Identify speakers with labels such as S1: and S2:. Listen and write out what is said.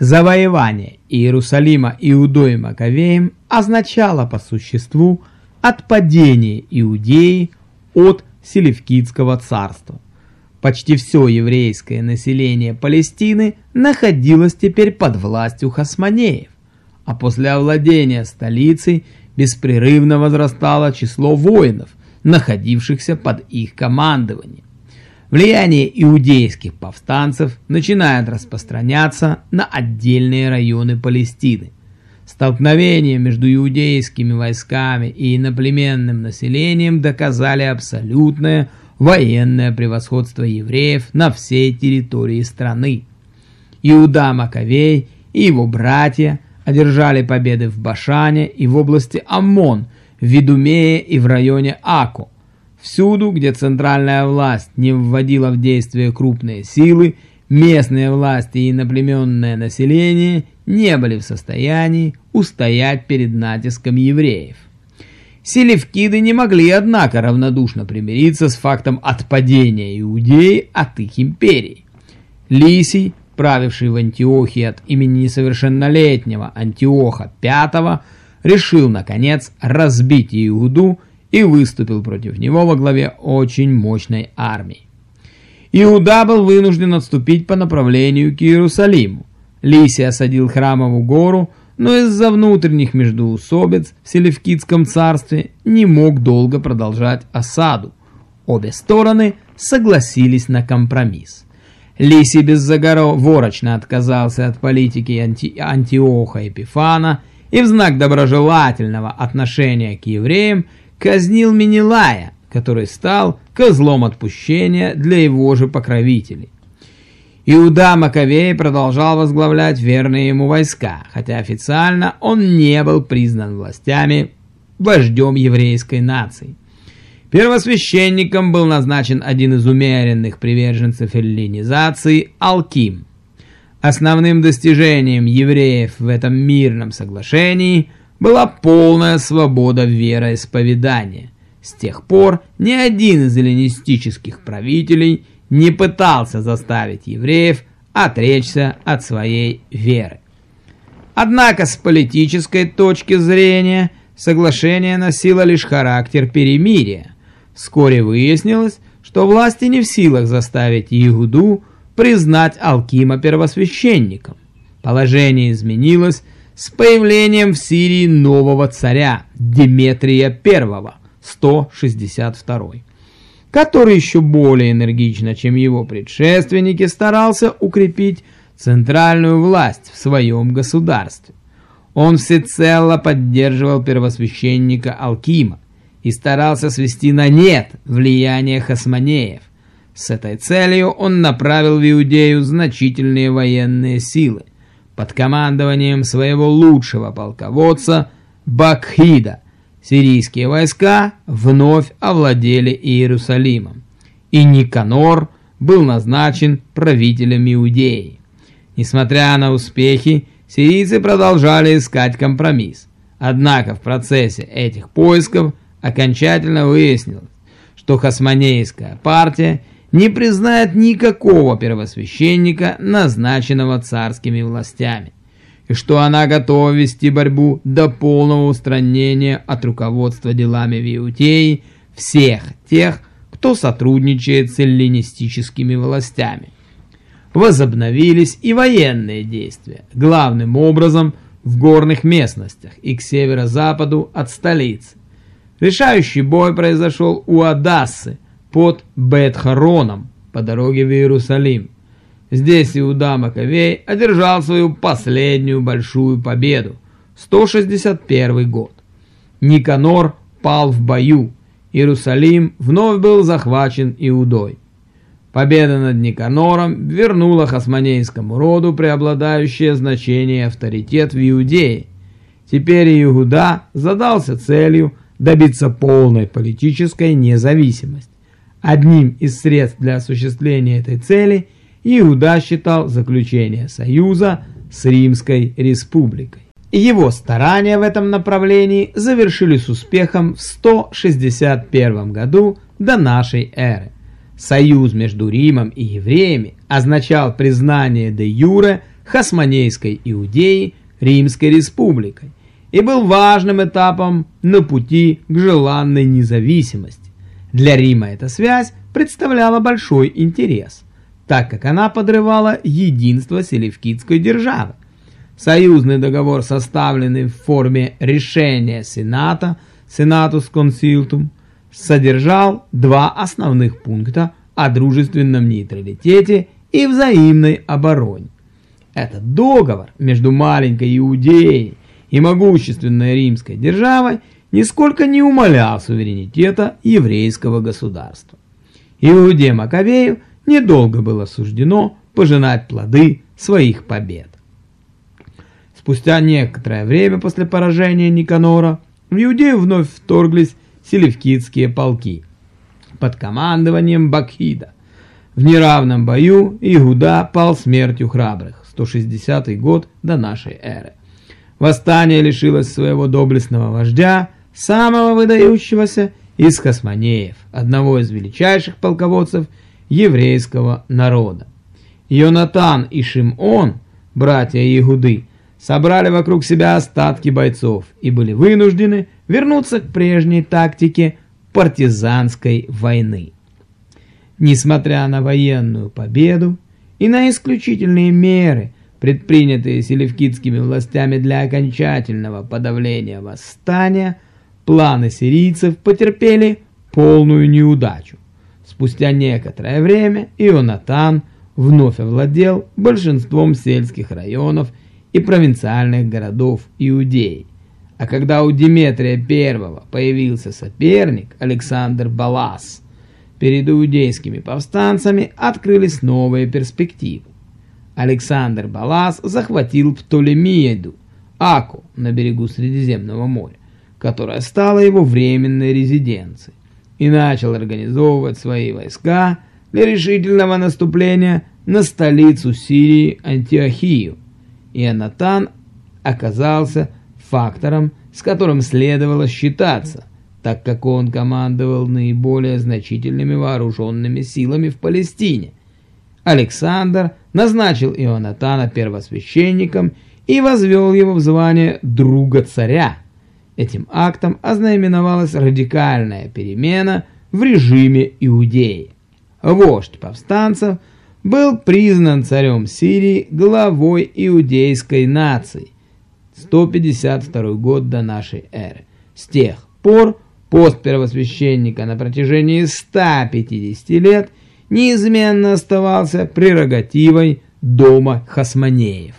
S1: Завоевание Иерусалима Иудой Маковеем означало по существу отпадение Иудеи от Селевкидского царства. Почти все еврейское население Палестины находилось теперь под властью хасманеев, а после овладения столицей беспрерывно возрастало число воинов, находившихся под их командованием. Влияние иудейских повстанцев начинает распространяться на отдельные районы Палестины. Столкновения между иудейскими войсками и иноплеменным населением доказали абсолютное военное превосходство евреев на всей территории страны. Иуда Маковей и его братья одержали победы в Башане и в области Аммон, в Видумее и в районе Ако. Всюду, где центральная власть не вводила в действие крупные силы, местные власти и иноплеменное население не были в состоянии устоять перед натиском евреев. Селевкиды не могли, однако, равнодушно примириться с фактом отпадения Иудеи от их империи. Лисий, правивший в Антиохии от имени несовершеннолетнего Антиоха V, решил, наконец, разбить Иуду и выступил против него во главе очень мощной армии. Иуда был вынужден отступить по направлению к Иерусалиму. Лисий осадил храмовую гору, но из-за внутренних междоусобиц в Селевкидском царстве не мог долго продолжать осаду. Обе стороны согласились на компромисс. Лисий беззаговорочно отказался от политики анти Антиоха Эпифана и в знак доброжелательного отношения к евреям казнил Менелая, который стал козлом отпущения для его же покровителей. Иуда Маковей продолжал возглавлять верные ему войска, хотя официально он не был признан властями вождем еврейской нации. Первосвященником был назначен один из умеренных приверженцев эллинизации Алким. Основным достижением евреев в этом мирном соглашении была полная свобода вероисповедания. С тех пор ни один из эллинистических правителей не пытался заставить евреев отречься от своей веры. Однако с политической точки зрения соглашение носило лишь характер перемирия. Вскоре выяснилось, что власти не в силах заставить Иуду признать Алкима первосвященником. Положение изменилось с появлением в Сирии нового царя Деметрия I, 162 который еще более энергично, чем его предшественники, старался укрепить центральную власть в своем государстве. Он всецело поддерживал первосвященника Алкима и старался свести на нет влияние хасманеев. С этой целью он направил в Иудею значительные военные силы под командованием своего лучшего полководца Бакхида – Сирийские войска вновь овладели Иерусалимом, и Никанор был назначен правителем Иудеи. Несмотря на успехи, сирийцы продолжали искать компромисс. Однако в процессе этих поисков окончательно выяснилось, что Хасманейская партия не признает никакого первосвященника, назначенного царскими властями и что она готова вести борьбу до полного устранения от руководства делами в Иудее всех тех, кто сотрудничает с эллинистическими властями. Возобновились и военные действия, главным образом в горных местностях и к северо-западу от столицы. Решающий бой произошел у Адассы под Бет-Хароном по дороге в Иерусалим. Здесь Иуда Маковей одержал свою последнюю большую победу. 161 год. Никанор пал в бою. Иерусалим вновь был захвачен Иудой. Победа над Никанором вернула хасманейскому роду преобладающее значение и авторитет в Иудее. Теперь Иуда задался целью добиться полной политической независимости. Одним из средств для осуществления этой цели – Иуда считал заключение союза с Римской республикой. Его старания в этом направлении завершились успехом в 161 году до нашей эры. Союз между Римом и евреями означал признание де юре Хасмонейской Иудеи Римской Республикой и был важным этапом на пути к желанной независимости. Для Рима эта связь представляла большой интерес, так как она подрывала единство селевкидской державы. Союзный договор, составленный в форме решения Сената, Senatus Consultum, содержал два основных пункта о дружественном нейтралитете и взаимной обороне. Этот договор между маленькой Иудеей и могущественной римской державой нисколько не умалял суверенитета еврейского государства. Иуде Маковею недолго было суждено пожинать плоды своих побед. Спустя некоторое время после поражения Никанора в Иудею вновь вторглись селевкидские полки под командованием Бакхида. В неравном бою Игуда пал смертью храбрых, 160 год до нашей эры. Восстание лишилось своего доблестного вождя, самого выдающегося из хасмонеев, одного из величайших полководцев еврейского народа. Йонатан и Шимон, братья Игуды, собрали вокруг себя остатки бойцов и были вынуждены вернуться к прежней тактике партизанской войны. Несмотря на военную победу и на исключительные меры, предпринятые селевкидскими властями для окончательного подавления восстания, планы сирийцев потерпели полную неудачу. Спустя некоторое время Ионатан вновь овладел большинством сельских районов и провинциальных городов Иудеи. А когда у Диметрия I появился соперник Александр Балас, перед иудейскими повстанцами открылись новые перспективы. Александр Балас захватил Птолемиеду, Аку на берегу Средиземного моря, которая стала его временной резиденцией, и начал организовывать свои войска для решительного наступления на столицу Сирии Антиохию. И Анатан оказался фактором, с которым следовало считаться, так как он командовал наиболее значительными вооруженными силами в Палестине. Александр назначил Ионатана первосвященником и возвел его в звание друга царя. Этим актом ознаменовалась радикальная перемена в режиме Иудеи. Вождь повстанцев был признан царем Сирии главой иудейской нации. 152 год до нашей эры. С тех пор пост первосвященника на протяжении 150 лет – неизменно оставался прерогативой дома Хасманеев.